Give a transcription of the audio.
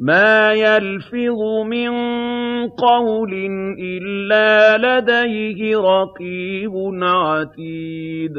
مَا يَلْفِظُ مِن قَوْلٍ إِلَّا لَدَيْهِ رَقِيبٌ عَتِيدٌ